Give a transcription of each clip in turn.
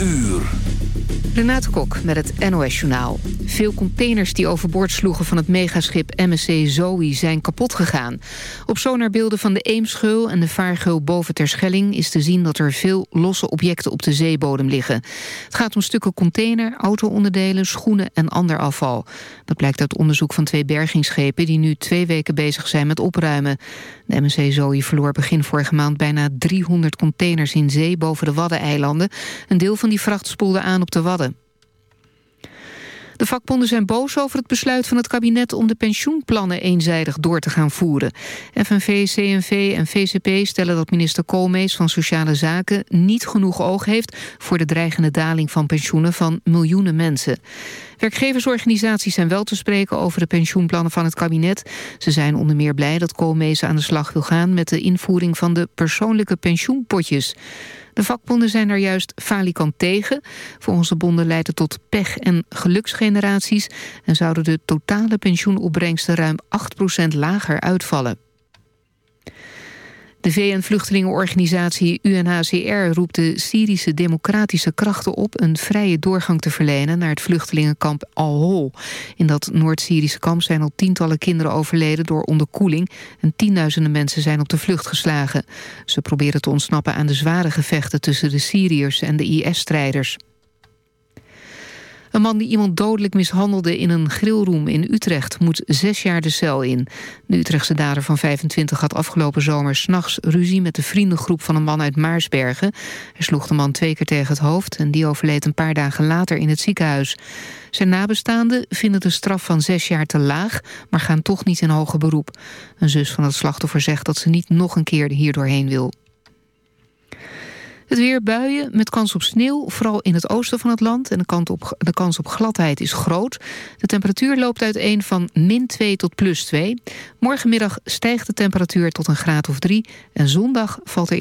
uur. Renate Kok met het NOS Journaal. Veel containers die overboord sloegen van het megaschip MSC Zoe zijn kapot gegaan. Op sonarbeelden van de Eemsgeul en de Vaargeul boven Terschelling... is te zien dat er veel losse objecten op de zeebodem liggen. Het gaat om stukken container, auto-onderdelen, schoenen en ander afval. Dat blijkt uit onderzoek van twee bergingsschepen... die nu twee weken bezig zijn met opruimen. De MSC Zoe verloor begin vorige maand bijna 300 containers in zee... boven de Waddeneilanden. Een deel van die vracht spoelde aan op de Wadden. De vakbonden zijn boos over het besluit van het kabinet... om de pensioenplannen eenzijdig door te gaan voeren. FNV, CNV en VCP stellen dat minister Koolmees van Sociale Zaken... niet genoeg oog heeft voor de dreigende daling van pensioenen... van miljoenen mensen. Werkgeversorganisaties zijn wel te spreken over de pensioenplannen van het kabinet. Ze zijn onder meer blij dat Koolmees aan de slag wil gaan... met de invoering van de persoonlijke pensioenpotjes. De vakbonden zijn daar juist falikant tegen. Volgens de bonden leidt het tot pech- en geluksgeneraties... en zouden de totale pensioenopbrengsten ruim 8% lager uitvallen. De VN-vluchtelingenorganisatie UNHCR roept de Syrische democratische krachten op... een vrije doorgang te verlenen naar het vluchtelingenkamp Al-Hol. In dat Noord-Syrische kamp zijn al tientallen kinderen overleden door onderkoeling... en tienduizenden mensen zijn op de vlucht geslagen. Ze proberen te ontsnappen aan de zware gevechten tussen de Syriërs en de IS-strijders. Een man die iemand dodelijk mishandelde in een grillroom in Utrecht... moet zes jaar de cel in. De Utrechtse dader van 25 had afgelopen zomer... s'nachts ruzie met de vriendengroep van een man uit Maarsbergen. Hij sloeg de man twee keer tegen het hoofd... en die overleed een paar dagen later in het ziekenhuis. Zijn nabestaanden vinden de straf van zes jaar te laag... maar gaan toch niet in hoger beroep. Een zus van het slachtoffer zegt dat ze niet nog een keer hier doorheen wil. Het weer buien met kans op sneeuw, vooral in het oosten van het land. En de kans op, de kans op gladheid is groot. De temperatuur loopt uiteen van min 2 tot plus 2. Morgenmiddag stijgt de temperatuur tot een graad of 3. En zondag valt er...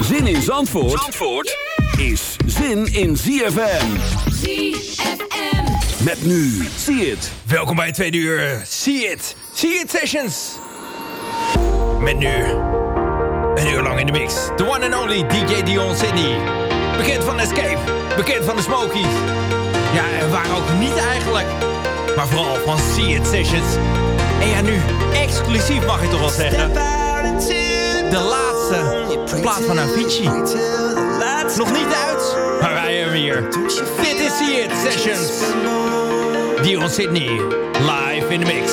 Zin in Zandvoort, Zandvoort is zin in ZFM. ZFM. Met nu, zie het. Welkom bij het tweede uur. See it. See it sessions. Met nu een uur lang in de mix. The one and only DJ Dion Sydney. Bekend van Escape. Bekend van de Smokies. Ja, en waar ook niet eigenlijk. Maar vooral van See It Sessions. En ja, nu exclusief mag ik toch wel zeggen. De laatste plaat van Avicii. Nog niet uit, maar wij hebben hier. Dit is See It Sessions. Dion Sydney. Live in de mix.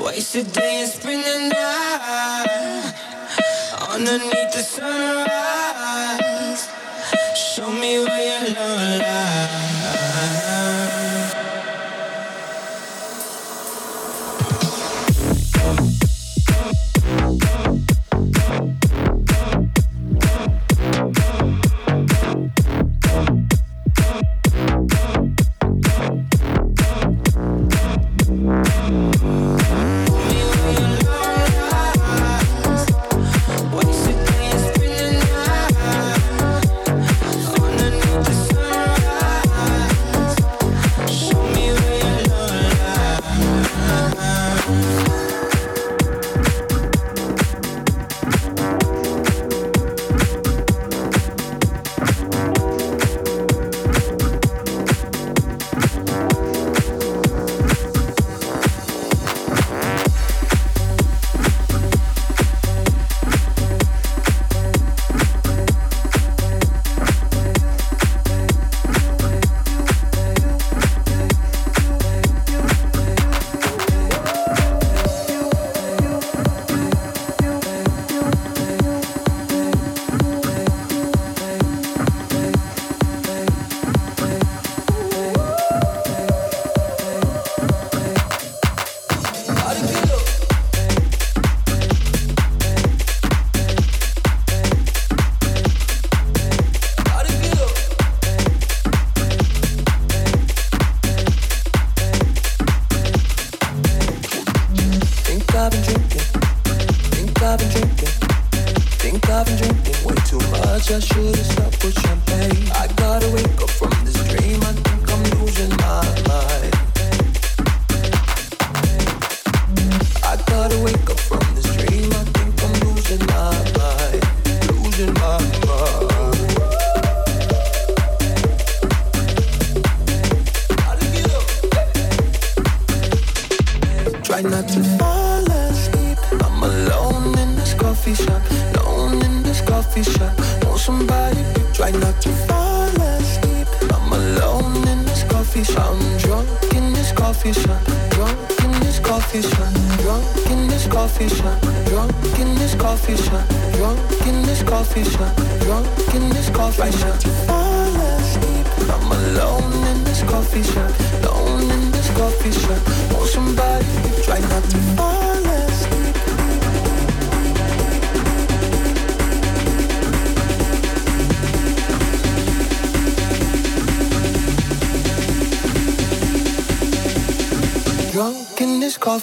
Wasted day and spend the night underneath the sunrise.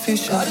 Coffee shop.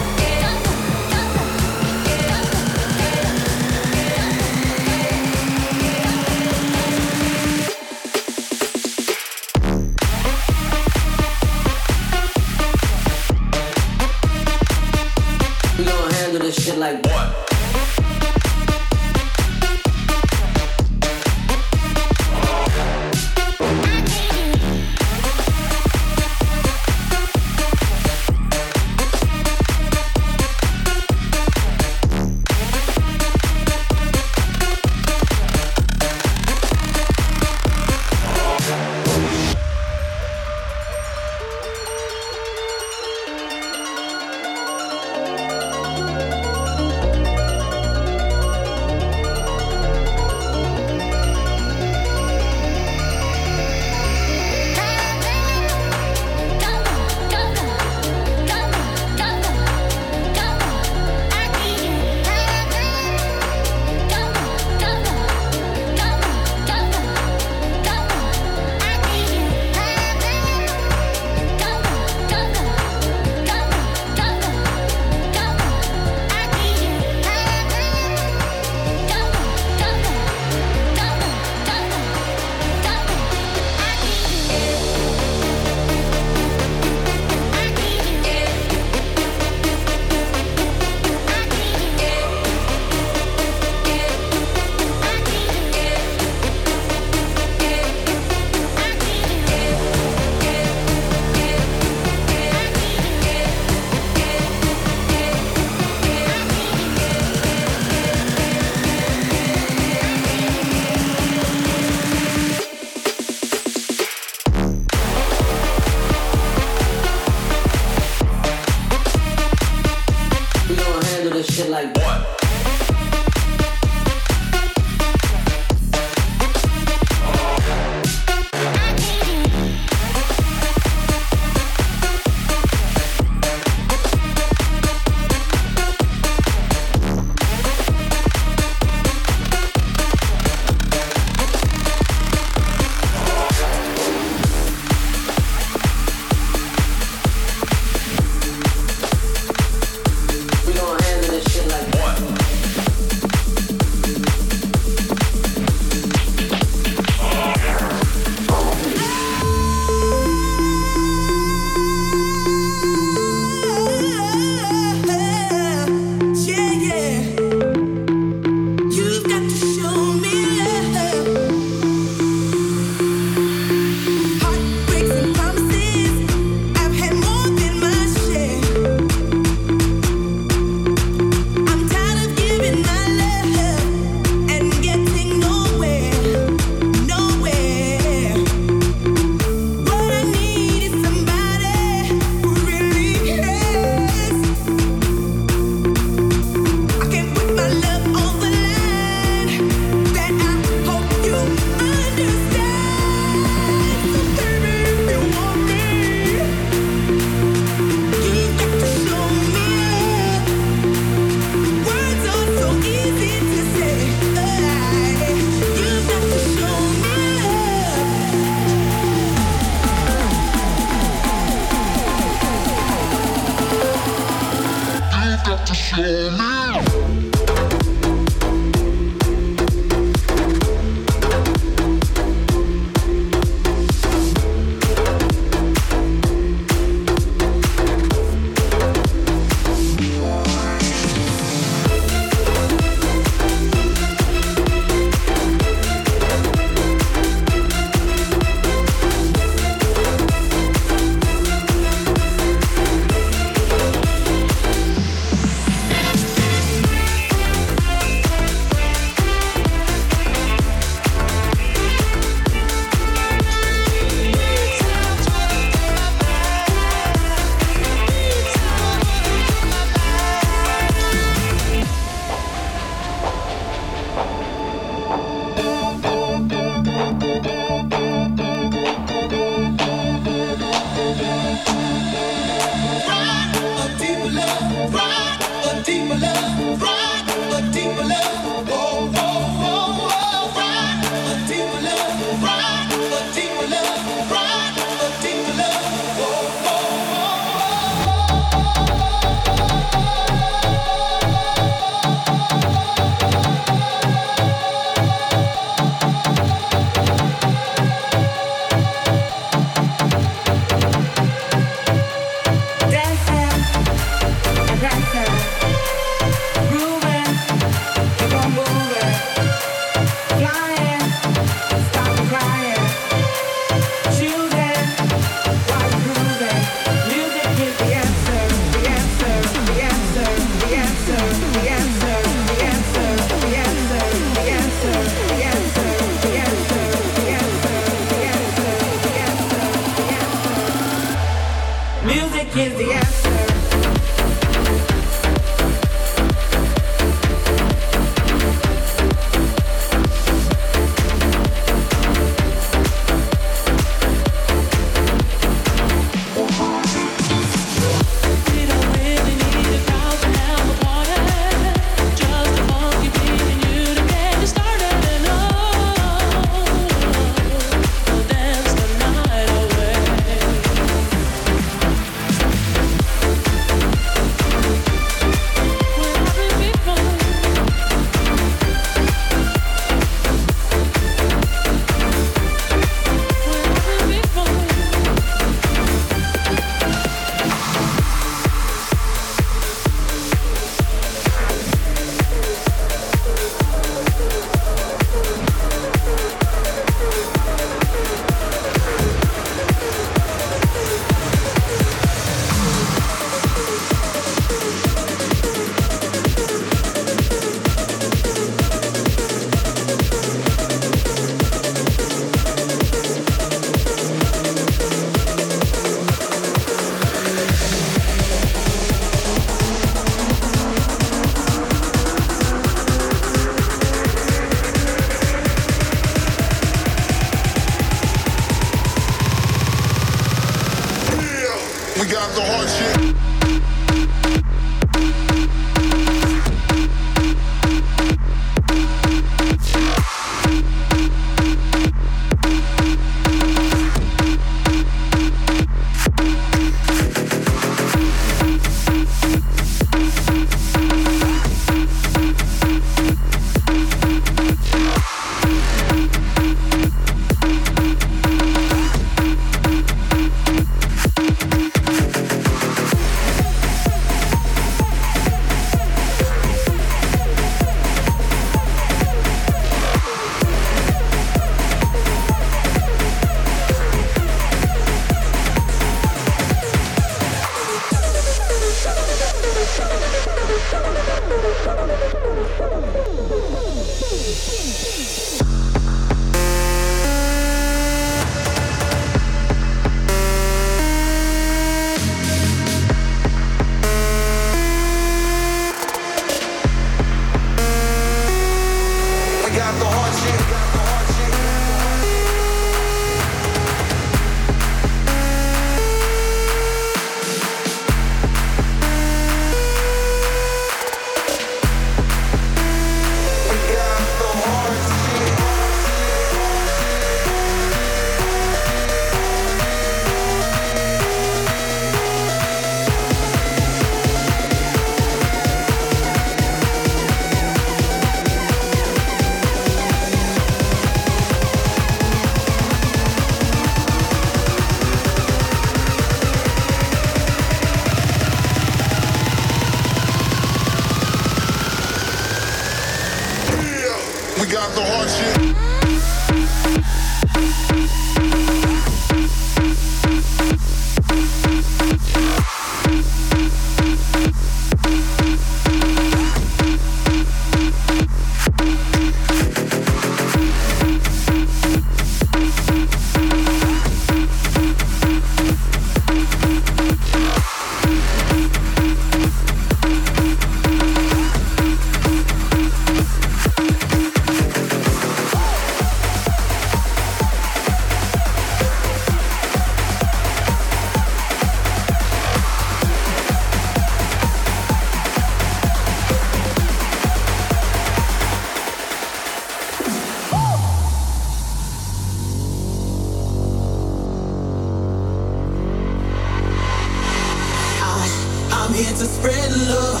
I'm here to spread love.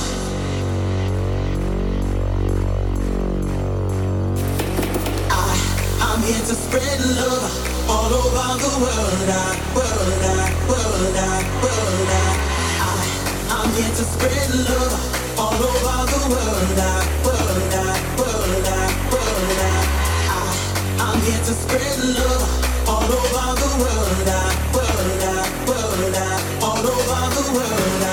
I I'm here to spread love all over the world. I, world, I, world, I, world, I. I I'm here to spread love all over the world. I, world, I, world, I, world, I. I I'm here to spread love all over the world. I, world, I, world, I, all over the world.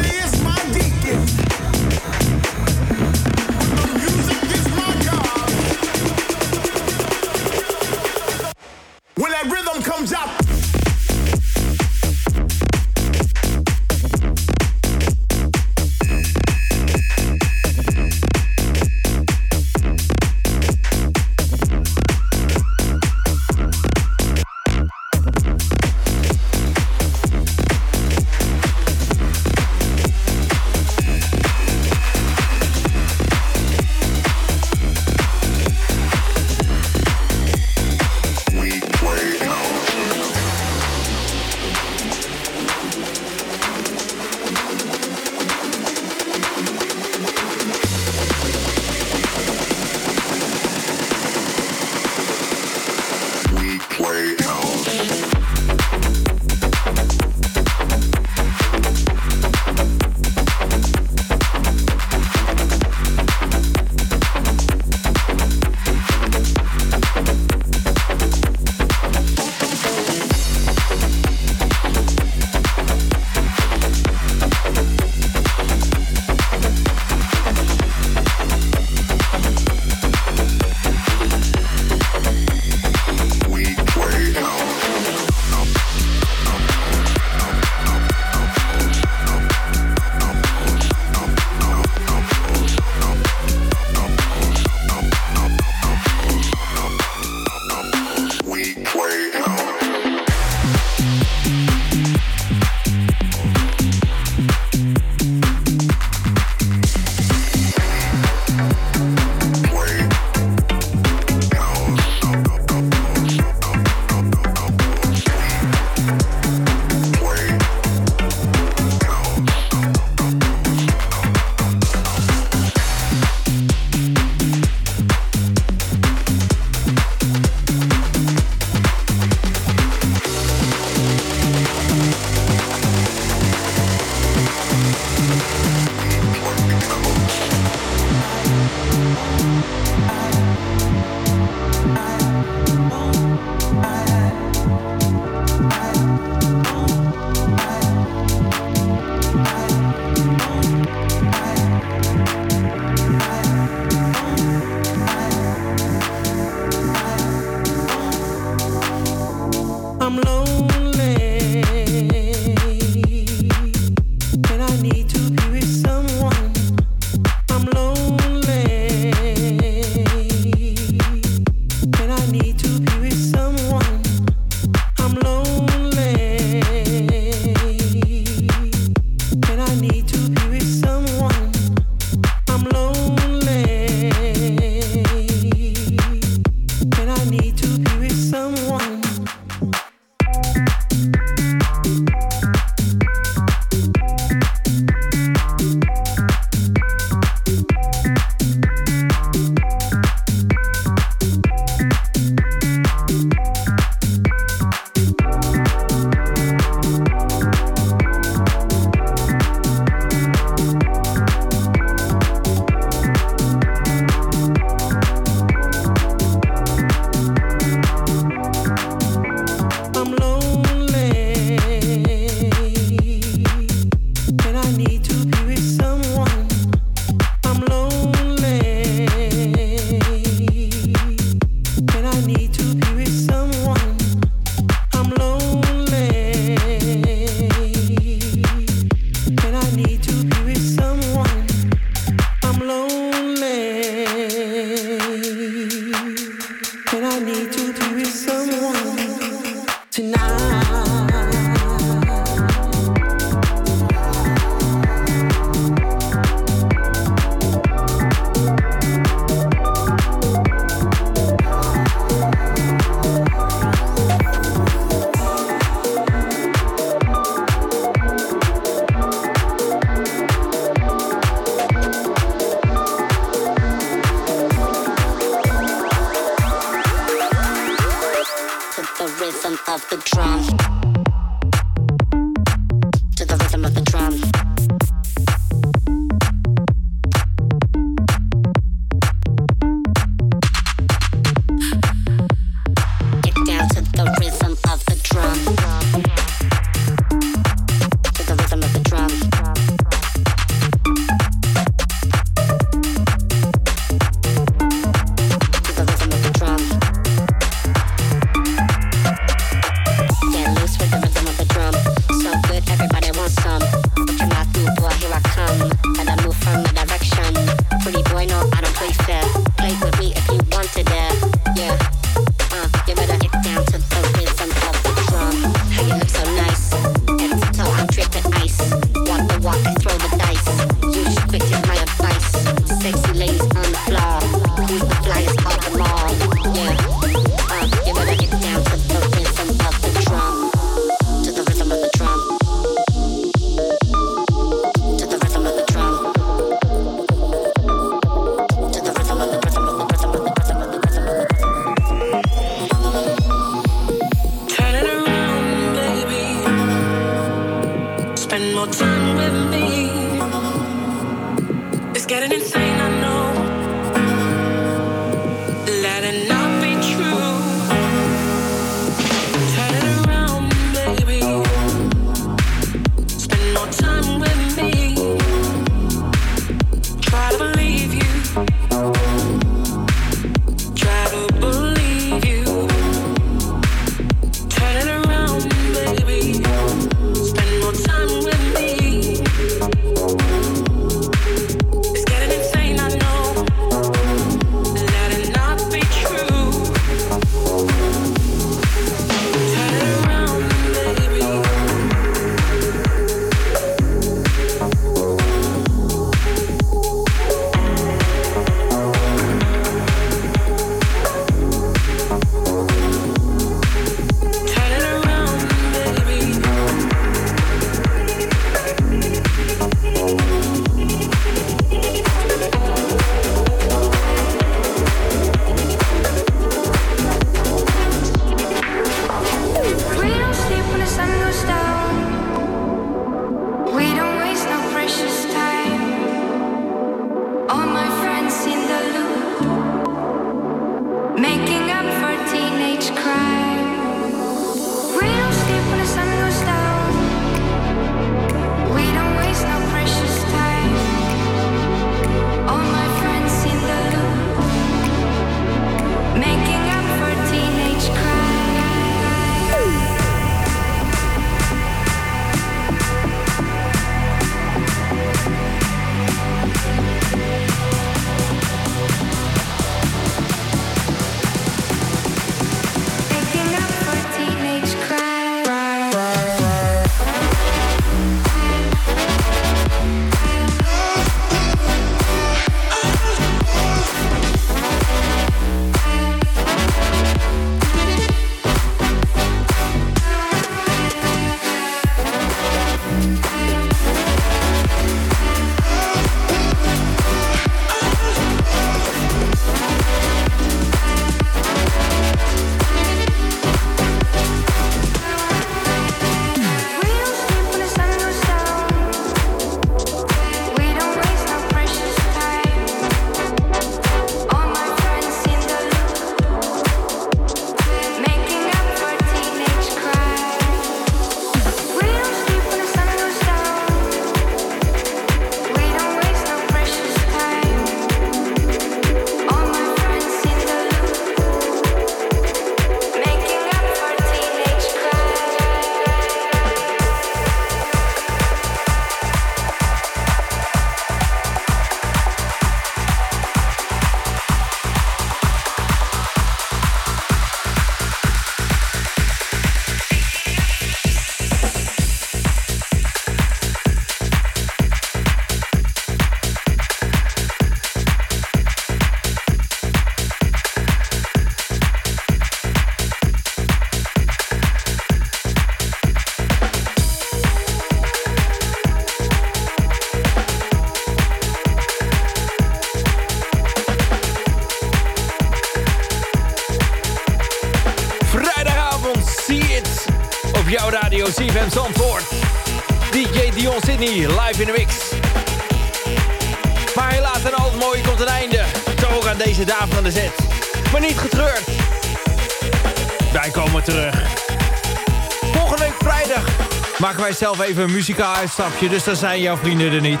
Zelf even een muzikaal uitstapje. Dus dan zijn jouw vrienden er niet.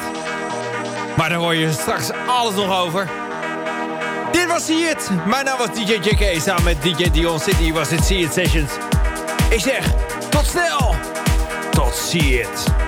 Maar daar hoor je straks alles nog over. Dit was See It. Mijn naam was DJ JK. Samen met DJ Dion City was het See It Sessions. Ik zeg, tot snel. Tot See It.